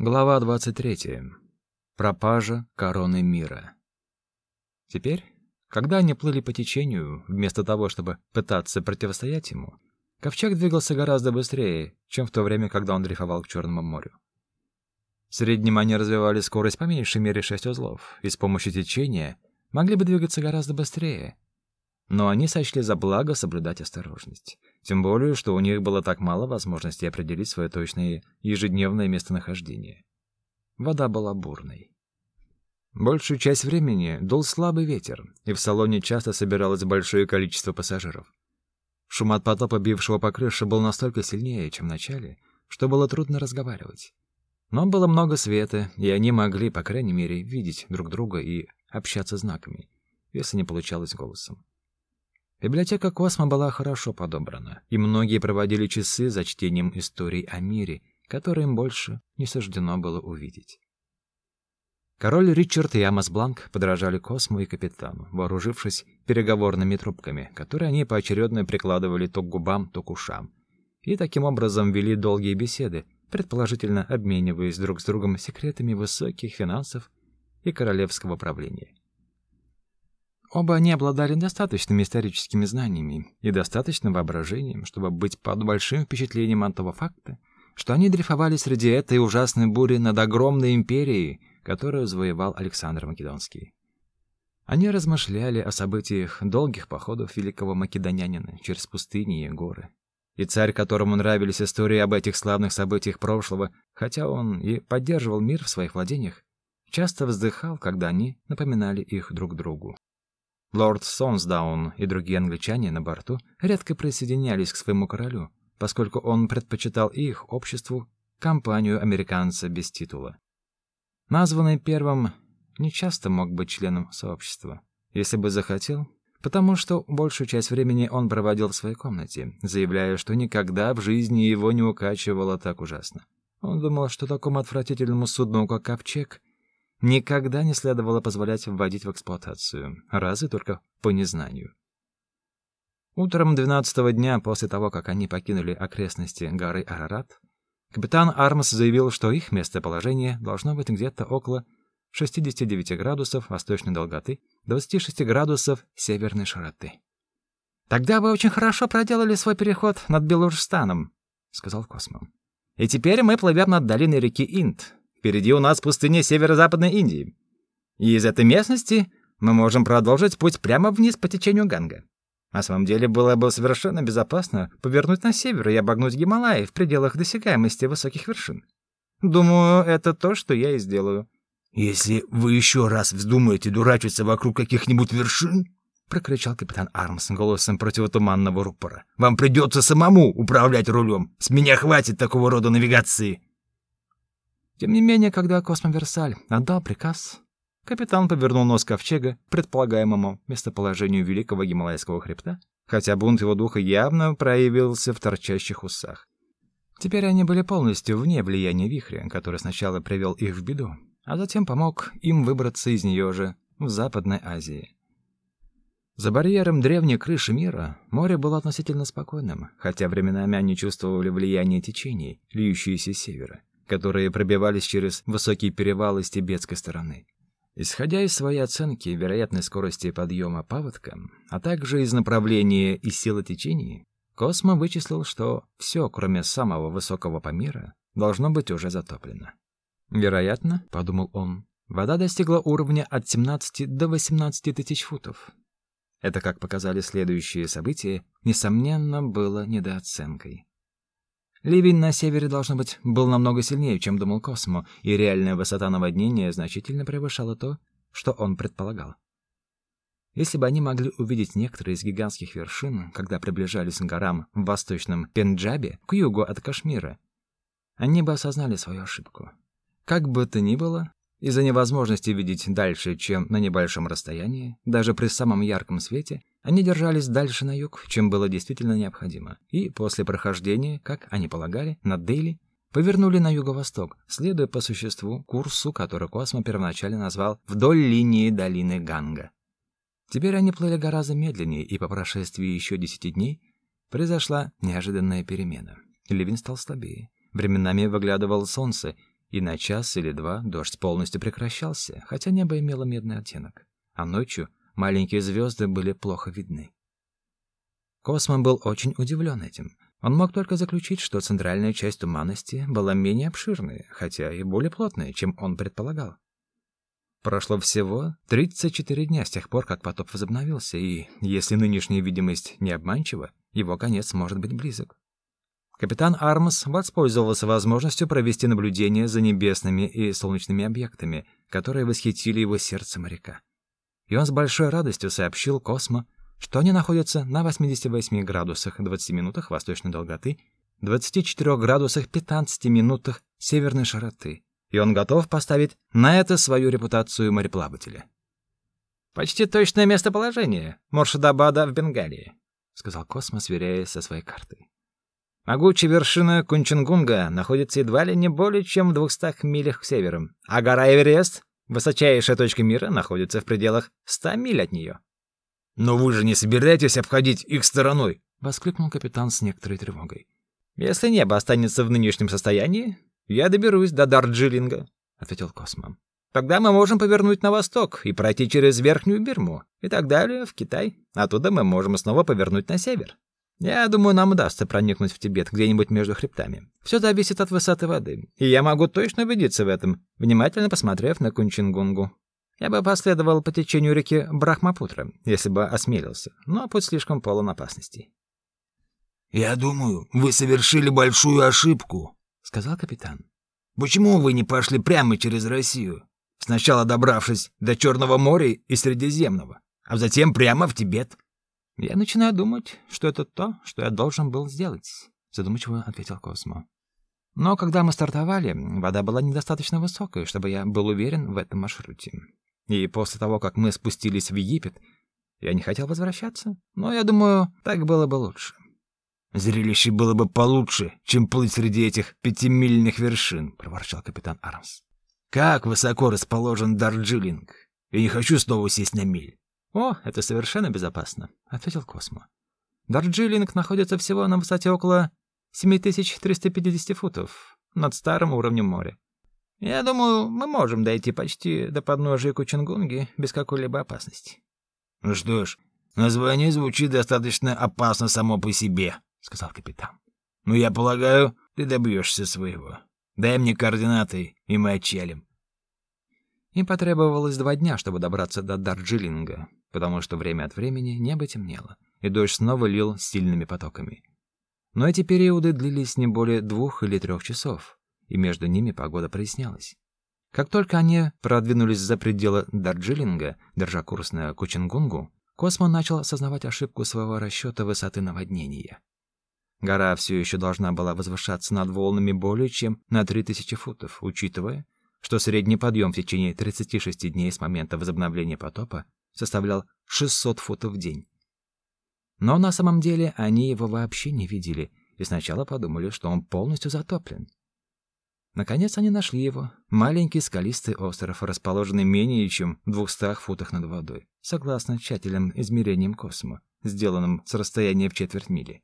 Глава 23. Пропажа короны мира. Теперь, когда они плыли по течению, вместо того, чтобы пытаться противостоять ему, ковчег двигался гораздо быстрее, чем в то время, когда он дрейфовал к Черному морю. В среднем они развивали скорость по меньшей мере 6 узлов, и с помощью течения могли бы двигаться гораздо быстрее. Но они сочли за благо соблюдать осторожность. Тем более, что у них было так мало возможностей определить свое точное ежедневное местонахождение. Вода была бурной. Большую часть времени дул слабый ветер, и в салоне часто собиралось большое количество пассажиров. Шум от потопа, бившего по крыше, был настолько сильнее, чем в начале, что было трудно разговаривать. Но было много света, и они могли, по крайней мере, видеть друг друга и общаться знаками, если не получалось голосом. Библиотека Космо была хорошо подобрана, и многие проводили часы за чтением историй о мире, которые им больше не суждено было увидеть. Король Ричард и Амос Бланк подражали Космо и капитану, вооружившись переговорными трубками, которые они поочередно прикладывали то к губам, то к ушам, и таким образом вели долгие беседы, предположительно обмениваясь друг с другом секретами высоких финансов и королевского правления. Оба они обладали достаточными историческими знаниями и достаточным воображением, чтобы быть под большим впечатлением от того факта, что они дрейфовали среди этой ужасной бури над огромной империей, которую завоевал Александр Македонский. Они размышляли о событиях долгих походов великого македонянина через пустыни и горы. И царь, которому нравились истории об этих славных событиях прошлого, хотя он и поддерживал мир в своих владениях, часто вздыхал, когда они напоминали их друг другу. Лорд Сонсдаун и другие англичане на борту редко присоединялись к своему королю, поскольку он предпочитал их обществу компанию американца без титула. Названный первым не часто мог быть членом сообщества, если бы захотел, потому что большую часть времени он проводил в своей комнате, заявляя, что никогда в жизни его не укачивало так ужасно. Он думал, что такому отвратительному судну, как Ковчег, никогда не следовало позволять вводить в эксплуатацию, разве только по незнанию. Утром двенадцатого дня после того, как они покинули окрестности горы Арарат, капитан Армс заявил, что их местоположение должно быть где-то около 69 градусов восточной долготы, 26 градусов северной широты. «Тогда вы очень хорошо проделали свой переход над Белуджстаном», — сказал Космо. «И теперь мы плывем над долиной реки Инд, Впереди у нас пустыня северо-западной Индии. И из этой местности мы можем продолжить путь прямо вниз по течению Ганга. На самом деле было бы совершенно безопасно повернуть на север и обогнуть Гималаи в пределах досягаемости высоких вершин. Думаю, это то, что я и сделаю. Если вы еще раз вздумаете дурачиться вокруг каких-нибудь вершин, прокричал капитан Армс голосом противотуманного рупора. Вам придется самому управлять рулем. С меня хватит такого рода навигации. Тем не менее, когда Космоверсаль отдал приказ, капитан повернул нос ковчега к предполагаемому местоположению Великого Гималайского хребта, хотя бунт его духа явно проявился в торчащих усах. Теперь они были полностью вне влияния вихря, который сначала привел их в беду, а затем помог им выбраться из нее же в Западной Азии. За барьером древней крыши мира море было относительно спокойным, хотя временами они чувствовали влияние течений, льющиеся с севера которые пробивались через высокие перевалы с тибетской стороны. Исходя из своей оценки вероятной скорости подъема паводка, а также из направления и силы течения, Космо вычислил, что все, кроме самого высокого Памира, должно быть уже затоплено. Вероятно, подумал он, вода достигла уровня от 17 до 18 тысяч футов. Это, как показали следующие события, несомненно, было недооценкой. Ливень на севере, должно быть, был намного сильнее, чем думал Космо, и реальная высота наводнения значительно превышала то, что он предполагал. Если бы они могли увидеть некоторые из гигантских вершин, когда приближались к горам в восточном Пенджабе, к югу от Кашмира, они бы осознали свою ошибку. Как бы то ни было, из-за невозможности видеть дальше, чем на небольшом расстоянии, даже при самом ярком свете, они держались дальше на юг, чем было действительно необходимо, и после прохождения, как они полагали, над Дели, повернули на юго-восток, следуя по существу курсу, который Космо первоначально назвал «вдоль линии долины Ганга». Теперь они плыли гораздо медленнее, и по прошествии еще десяти дней произошла неожиданная перемена. Ливень стал слабее. Временами выглядывало солнце, и на час или два дождь полностью прекращался, хотя небо имело медный оттенок, а ночью маленькие звезды были плохо видны. Космон был очень удивлен этим. Он мог только заключить, что центральная часть туманности была менее обширной, хотя и более плотной, чем он предполагал. Прошло всего 34 дня с тех пор, как потоп возобновился, и если нынешняя видимость не обманчива, его конец может быть близок. Капитан Армс воспользовался возможностью провести наблюдение за небесными и солнечными объектами, которые восхитили его сердце моряка. И он с большой радостью сообщил Космо, что они находятся на 88 градусах 20 минутах восточной долготы, 24 градусах 15 минутах северной широты, и он готов поставить на это свою репутацию мореплавателя. «Почти точное местоположение Моршадабада в Бенгалии», — сказал Космо, сверяясь со своей картой. «Могучая вершина Кунченгунга находится едва ли не более чем в двухстах милях к северу, а гора Эверест, высочайшая точка мира, находится в пределах ста миль от нее». «Но вы же не собираетесь обходить их стороной?» — воскликнул капитан с некоторой тревогой. «Если небо останется в нынешнем состоянии, я доберусь до Дарджилинга», — ответил Космо. «Тогда мы можем повернуть на восток и пройти через Верхнюю Бирму и так далее в Китай. Оттуда мы можем снова повернуть на север. Я думаю, нам удастся проникнуть в Тибет где-нибудь между хребтами. Все зависит от высоты воды, и я могу точно убедиться в этом, внимательно посмотрев на Кунчингунгу. Я бы последовал по течению реки Брахмапутра, если бы осмелился, но путь слишком полон опасностей. «Я думаю, вы совершили большую ошибку», — сказал капитан. «Почему вы не пошли прямо через Россию, сначала добравшись до Черного моря и Средиземного, а затем прямо в Тибет?» «Я начинаю думать, что это то, что я должен был сделать», — задумчиво ответил Космо. «Но когда мы стартовали, вода была недостаточно высокой, чтобы я был уверен в этом маршруте. И после того, как мы спустились в Египет, я не хотел возвращаться, но я думаю, так было бы лучше. Зрелище было бы получше, чем плыть среди этих пятимильных вершин, проворчал капитан Армс. Как высоко расположен Дарджилинг? Я не хочу снова сесть на миль. О, это совершенно безопасно, ответил Космо. Дарджилинг находится всего на высоте около 7350 футов над старым уровнем моря. Я думаю, мы можем дойти почти до подножия Кучунгунги без какой-либо опасности. Ну что ж, название звучит достаточно опасно само по себе, сказал капитан. Но я полагаю, ты добьешься своего. Дай мне координаты, и мы отчалим. Им потребовалось два дня, чтобы добраться до Дарджилинга, потому что время от времени небо темнело, и дождь снова лил сильными потоками. Но эти периоды длились не более двух или трех часов, и между ними погода прояснялась. Как только они продвинулись за пределы Дарджилинга, держа курс на Кучингунгу, Космо начал осознавать ошибку своего расчета высоты наводнения. Гора все еще должна была возвышаться над волнами более чем на 3000 футов, учитывая, что средний подъем в течение 36 дней с момента возобновления потопа составлял 600 футов в день. Но на самом деле они его вообще не видели и сначала подумали, что он полностью затоплен. Наконец они нашли его. Маленький скалистый остров, расположенный менее чем в двухстах футах над водой, согласно тщательным измерениям космо, сделанным с расстояния в четверть мили.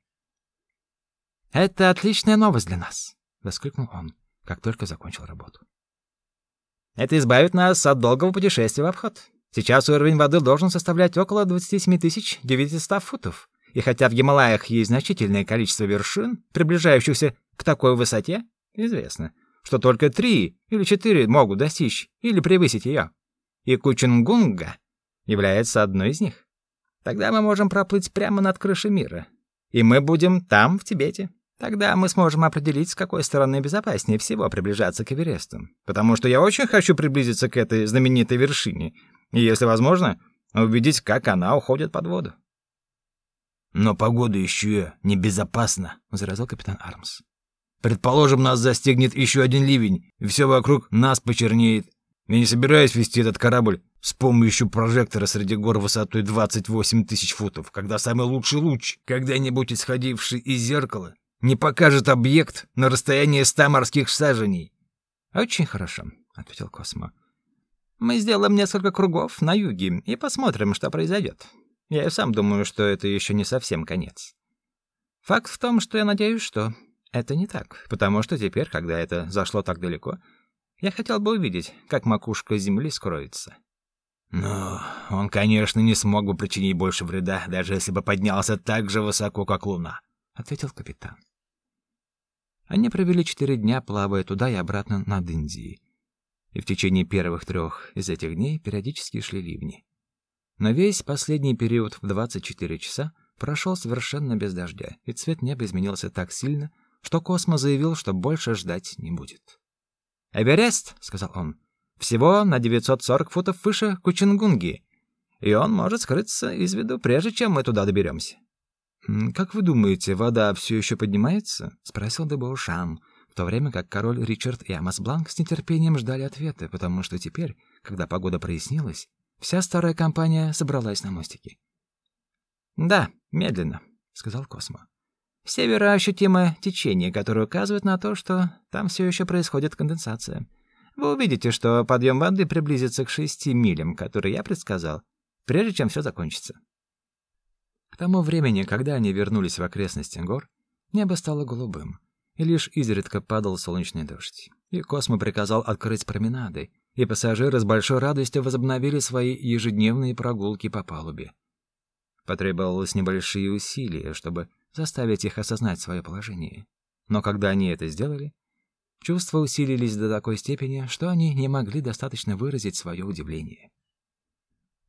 «Это отличная новость для нас!» — воскликнул он, как только закончил работу. «Это избавит нас от долгого путешествия в обход. Сейчас уровень воды должен составлять около 27 900 футов, и хотя в Гималаях есть значительное количество вершин, приближающихся к такой высоте, известно — что только три или четыре могут достичь или превысить ее. И Кучунгунга является одной из них. Тогда мы можем проплыть прямо над крышей мира. И мы будем там, в Тибете. Тогда мы сможем определить, с какой стороны безопаснее всего приближаться к Эвересту. Потому что я очень хочу приблизиться к этой знаменитой вершине. И, если возможно, увидеть, как она уходит под воду. «Но погода еще небезопасна», — возразил капитан Армс. Предположим, нас застигнет еще один ливень, и все вокруг нас почернеет. Я не собираюсь вести этот корабль с помощью прожектора среди гор высотой 28 тысяч футов, когда самый лучший луч, когда-нибудь исходивший из зеркала, не покажет объект на расстоянии ста морских саженей. «Очень хорошо», — ответил Космо. «Мы сделаем несколько кругов на юге и посмотрим, что произойдет. Я и сам думаю, что это еще не совсем конец. Факт в том, что я надеюсь, что это не так, потому что теперь, когда это зашло так далеко, Я хотел бы увидеть, как макушка земли скроется. Но он, конечно, не смог бы причинить больше вреда, даже если бы поднялся так же высоко, как луна, ответил капитан. Они провели четыре дня, плавая туда и обратно над Индией. И в течение первых трех из этих дней периодически шли ливни. Но весь последний период в 24 часа прошел совершенно без дождя, и цвет неба изменился так сильно, что Космо заявил, что больше ждать не будет. «Эверест», — сказал он, — «всего на 940 футов выше Кучингунги, и он может скрыться из виду, прежде чем мы туда доберемся». «Как вы думаете, вода все еще поднимается?» — спросил Дебаушан, в то время как король Ричард и Амос Бланк с нетерпением ждали ответа, потому что теперь, когда погода прояснилась, вся старая компания собралась на мостике. «Да, медленно», — сказал Космо. «С севера ощутимо течение, которое указывает на то, что там все еще происходит конденсация. Вы увидите, что подъем воды приблизится к шести милям, которые я предсказал, прежде чем все закончится». К тому времени, когда они вернулись в окрестности гор, небо стало голубым, и лишь изредка падал солнечный дождь. И Космо приказал открыть променады, и пассажиры с большой радостью возобновили свои ежедневные прогулки по палубе. Потребовалось небольшие усилия, чтобы заставить их осознать свое положение. Но когда они это сделали, чувства усилились до такой степени, что они не могли достаточно выразить свое удивление.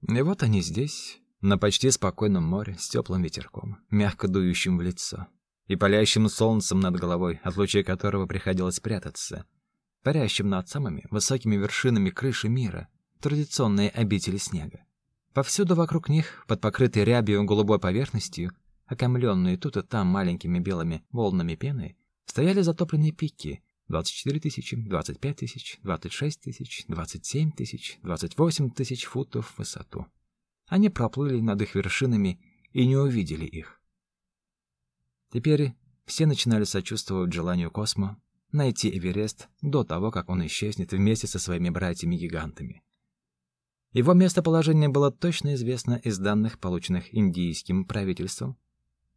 И вот они здесь, на почти спокойном море, с теплым ветерком, мягко дующим в лицо, и палящим солнцем над головой, от лучей которого приходилось прятаться, парящим над самыми высокими вершинами крыши мира, традиционные обители снега. Повсюду вокруг них, под покрытой рябью голубой поверхностью, окомленные тут и там маленькими белыми волнами пены, стояли затопленные пики 24 тысячи, 25 тысяч, 26 тысяч, 27 тысяч, 28 тысяч футов в высоту. Они проплыли над их вершинами и не увидели их. Теперь все начинали сочувствовать желанию Космо найти Эверест до того, как он исчезнет вместе со своими братьями-гигантами. Его местоположение было точно известно из данных, полученных индийским правительством,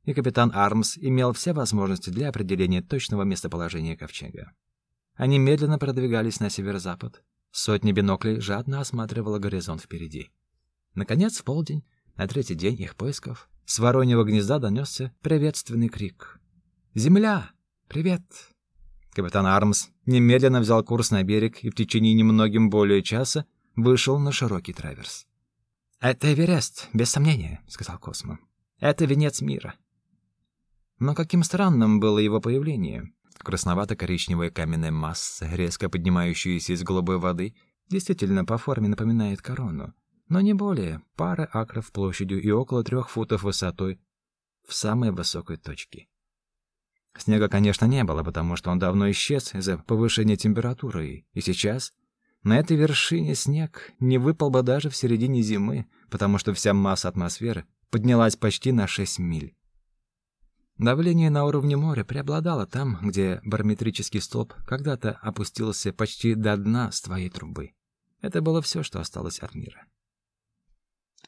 и капитан Армс имел все возможности для определения точного местоположения ковчега. Они медленно продвигались на северо-запад. Сотни биноклей жадно осматривала горизонт впереди. Наконец, в полдень, на третий день их поисков, с вороньего гнезда донесся приветственный крик. «Земля! Привет!» Капитан Армс немедленно взял курс на берег и в течение немногим более часа вышел на широкий траверс. «Это Эверест, без сомнения», — сказал Космо. «Это венец мира». Но каким странным было его появление. Красновато-коричневая каменная масса, резко поднимающаяся из голубой воды, действительно по форме напоминает корону, но не более пары акров площадью и около трех футов высотой в самой высокой точке. Снега, конечно, не было, потому что он давно исчез из-за повышения температуры, и сейчас на этой вершине снег не выпал бы даже в середине зимы, потому что вся масса атмосферы поднялась почти на 6 миль. Давление на уровне моря преобладало там, где барометрический столб когда-то опустился почти до дна с твоей трубы. Это было все, что осталось от мира.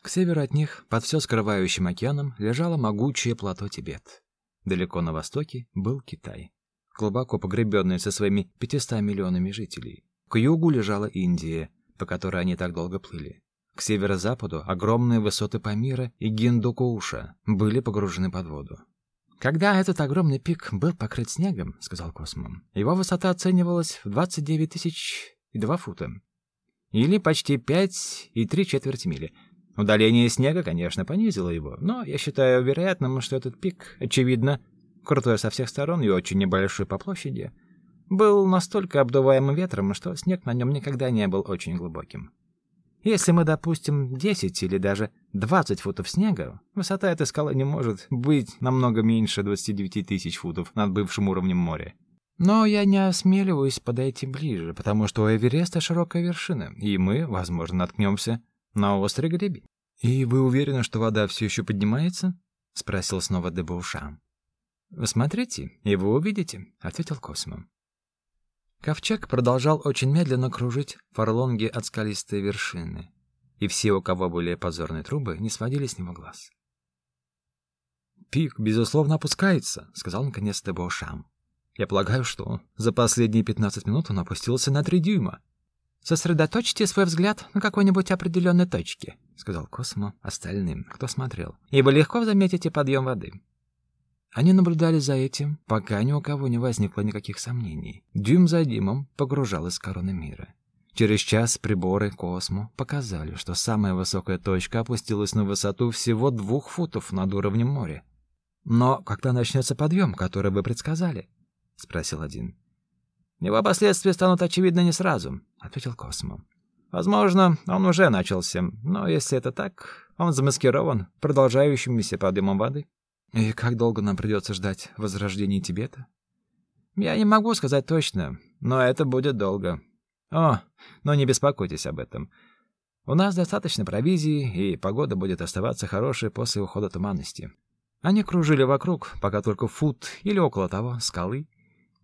К северу от них, под все скрывающим океаном, лежало могучее плато Тибет. Далеко на востоке был Китай, глубоко погребенный со своими 500 миллионами жителей. К югу лежала Индия, по которой они так долго плыли. К северо-западу огромные высоты Памира и Гиндукууша были погружены под воду. Когда этот огромный пик был покрыт снегом, сказал Космо, его высота оценивалась в 29 тысяч и два фута, или почти пять и три четверти мили. Удаление снега, конечно, понизило его, но я считаю вероятным, что этот пик, очевидно, крутой со всех сторон и очень небольшой по площади, был настолько обдуваемым ветром, что снег на нем никогда не был очень глубоким. Если мы допустим 10 или даже 20 футов снега, высота этой скалы не может быть намного меньше 29 тысяч футов над бывшим уровнем моря. Но я не осмеливаюсь подойти ближе, потому что у Эвереста широкая вершина, и мы, возможно, наткнемся на острый гребень. «И вы уверены, что вода все еще поднимается?» — спросил снова Дебауша. «Смотрите, и вы увидите», — ответил Космо. Ковчег продолжал очень медленно кружить фарлонги от скалистой вершины, и все, у кого были позорные трубы, не сводили с него глаз. «Пик, безусловно, опускается», — сказал наконец Дебошам. Я полагаю, что за последние 15 минут он опустился на 3 дюйма. Сосредоточьте свой взгляд на какой-нибудь определенной точке, сказал Космо остальным, кто смотрел. И вы легко заметите подъем воды. Они наблюдали за этим, пока ни у кого не возникло никаких сомнений. Дюйм за дюймом погружалась корона мира. Через час приборы Космо показали, что самая высокая точка опустилась на высоту всего двух футов над уровнем моря. «Но когда начнется подъем, который вы предсказали?» — спросил один. «Его последствия станут очевидны не сразу», — ответил Космо. «Возможно, он уже начался, но если это так, он замаскирован продолжающимся подъемом воды». «И как долго нам придется ждать возрождения Тибета?» «Я не могу сказать точно, но это будет долго. О, но не беспокойтесь об этом. У нас достаточно провизии, и погода будет оставаться хорошей после ухода туманности. Они кружили вокруг, пока только фут или около того скалы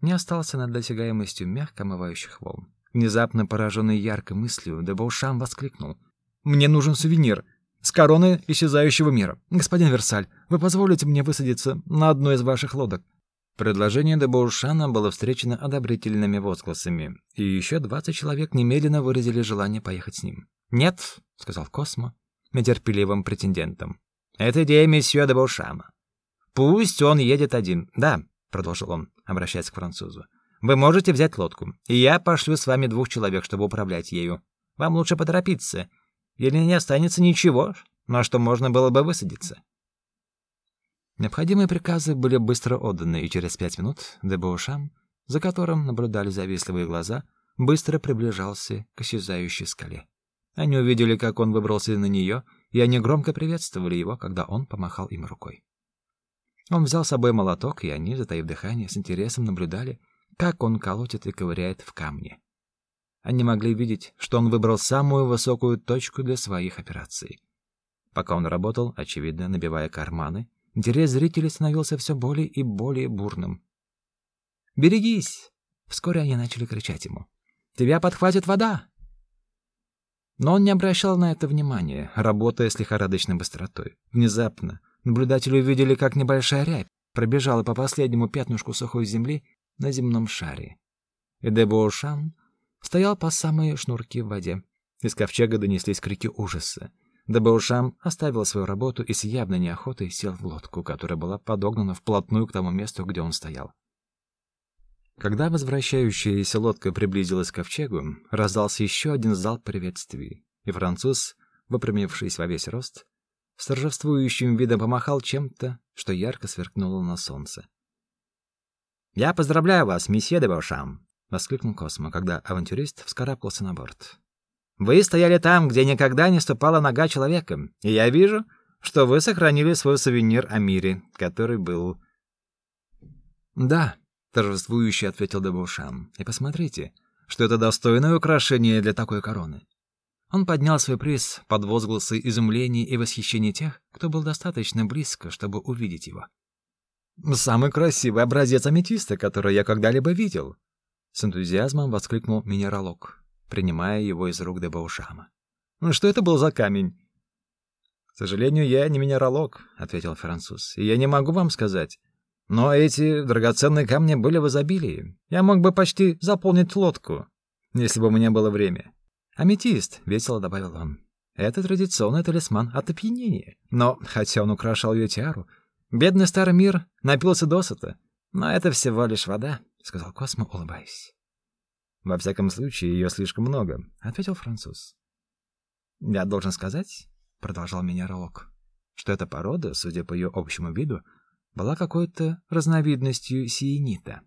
не остался над досягаемостью мягко омывающих волн. Внезапно пораженный яркой мыслью, Дебаушам воскликнул: "Мне нужен сувенир с короны исчезающего мира. Господин Версаль, вы позволите мне высадиться на одной из ваших лодок?" Предложение де Баушана было встречено одобрительными возгласами, и еще двадцать человек немедленно выразили желание поехать с ним. "Нет", сказал Космо нетерпеливым претендентом. "Это идея месье де Баушама. Пусть он едет один. Да", продолжил он, обращаясь к французу. "Вы можете взять лодку, и я пошлю с вами двух человек, чтобы управлять ею. Вам лучше поторопиться, или не останется ничего, на что можно было бы высадиться". Необходимые приказы были быстро отданы, и через пять минут Дебоушам, за которым наблюдали завистливые глаза, быстро приближался к исчезающей скале. Они увидели, как он выбрался на нее, и они громко приветствовали его, когда он помахал им рукой. Он взял с собой молоток, и они, затаив дыхание, с интересом наблюдали, как он колотит и ковыряет в камне. Они могли видеть, что он выбрал самую высокую точку для своих операций. Пока он работал, очевидно, набивая карманы, Интерес зрителей становился все более и более бурным. «Берегись!» Вскоре они начали кричать ему. «Тебя подхватит вода!» Но он не обращал на это внимания, работая с лихорадочной быстротой. Внезапно наблюдатели увидели, как небольшая рябь пробежала по последнему пятнышку сухой земли на земном шаре. И Дебоушан стоял по самые шнурки в воде. Из ковчега донеслись крики ужаса. Дебаушам оставил свою работу и с явной неохотой сел в лодку, которая была подогнана вплотную к тому месту, где он стоял. Когда возвращающаяся лодка приблизилась к ковчегу, раздался еще один залп приветствий, и француз, выпрямившись во весь рост, с торжествующим видом помахал чем-то, что ярко сверкнуло на солнце. «Я поздравляю вас, месье де Баушам!» — воскликнул Космо, когда авантюрист вскарабкался на борт. Вы стояли там, где никогда не ступала нога человека, и я вижу, что вы сохранили свой сувенир о мире, который был... Да, торжествующе ответил Дебушан. И посмотрите, что это достойное украшение для такой короны. Он поднял свой приз под возгласы изумления и восхищения тех, кто был достаточно близко, чтобы увидеть его. Самый красивый образец аметиста, который я когда-либо видел, с энтузиазмом воскликнул минералог принимая его из рук Дебаушама. «Ну что это был за камень?» «К сожалению, я не минералог», — ответил француз, — «и я не могу вам сказать. Но эти драгоценные камни были в изобилии. Я мог бы почти заполнить лодку, если бы у меня было время». «Аметист», — весело добавил он. «Это традиционный талисман от опьянения. Но, хотя он украшал ее тиару, бедный старый мир напился досыта. Но это всего лишь вода», — сказал Космо, улыбаясь. Во всяком случае, ее слишком много, ответил француз. Я должен сказать, продолжал минералог, что эта порода, судя по ее общему виду, была какой-то разновидностью сиенита.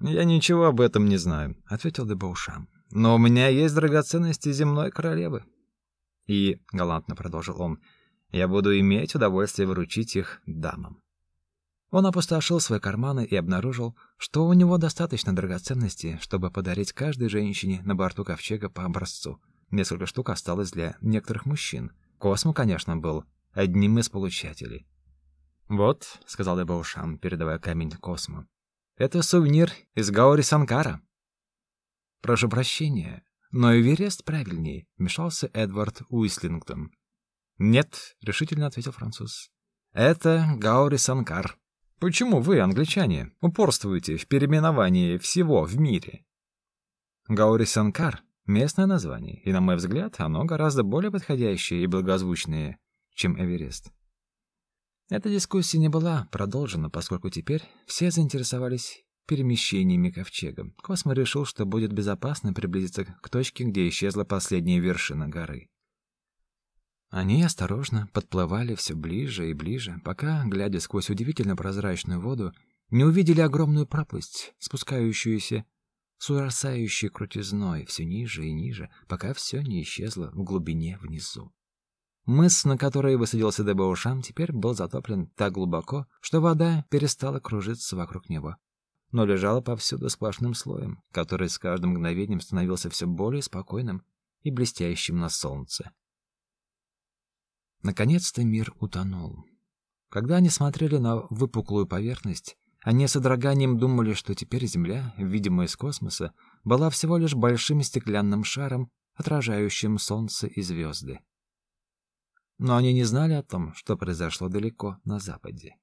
Я ничего об этом не знаю, ответил Дебаушам. Но у меня есть драгоценности земной королевы. И галантно продолжил он: я буду иметь удовольствие вручить их дамам. Он опустошил свои карманы и обнаружил, что у него достаточно драгоценностей, чтобы подарить каждой женщине на борту ковчега по образцу. Несколько штук осталось для некоторых мужчин. Космо, конечно, был одним из получателей. «Вот», — сказал Эбаушан, передавая камень Космо, — «это сувенир из Гаури Санкара». «Прошу прощения, но Эверест правильнее», — вмешался Эдвард Уислингтон. «Нет», — решительно ответил француз. «Это Гаури Санкар». Почему вы, англичане, упорствуете в переименовании всего в мире? Гаори-Санкар — местное название, и, на мой взгляд, оно гораздо более подходящее и благозвучное, чем Эверест. Эта дискуссия не была продолжена, поскольку теперь все заинтересовались перемещениями ковчега. Космо решил, что будет безопасно приблизиться к точке, где исчезла последняя вершина горы. Они осторожно подплывали все ближе и ближе, пока, глядя сквозь удивительно прозрачную воду, не увидели огромную пропасть, спускающуюся с ужасающей крутизной все ниже и ниже, пока все не исчезло в глубине внизу. Мыс, на который высадился Дебаушам, теперь был затоплен так глубоко, что вода перестала кружиться вокруг него, но лежала повсюду сплошным слоем, который с каждым мгновением становился все более спокойным и блестящим на солнце. Наконец-то мир утонул. Когда они смотрели на выпуклую поверхность, они с содроганием думали, что теперь Земля, видимая из космоса, была всего лишь большим стеклянным шаром, отражающим солнце и звезды. Но они не знали о том, что произошло далеко на западе.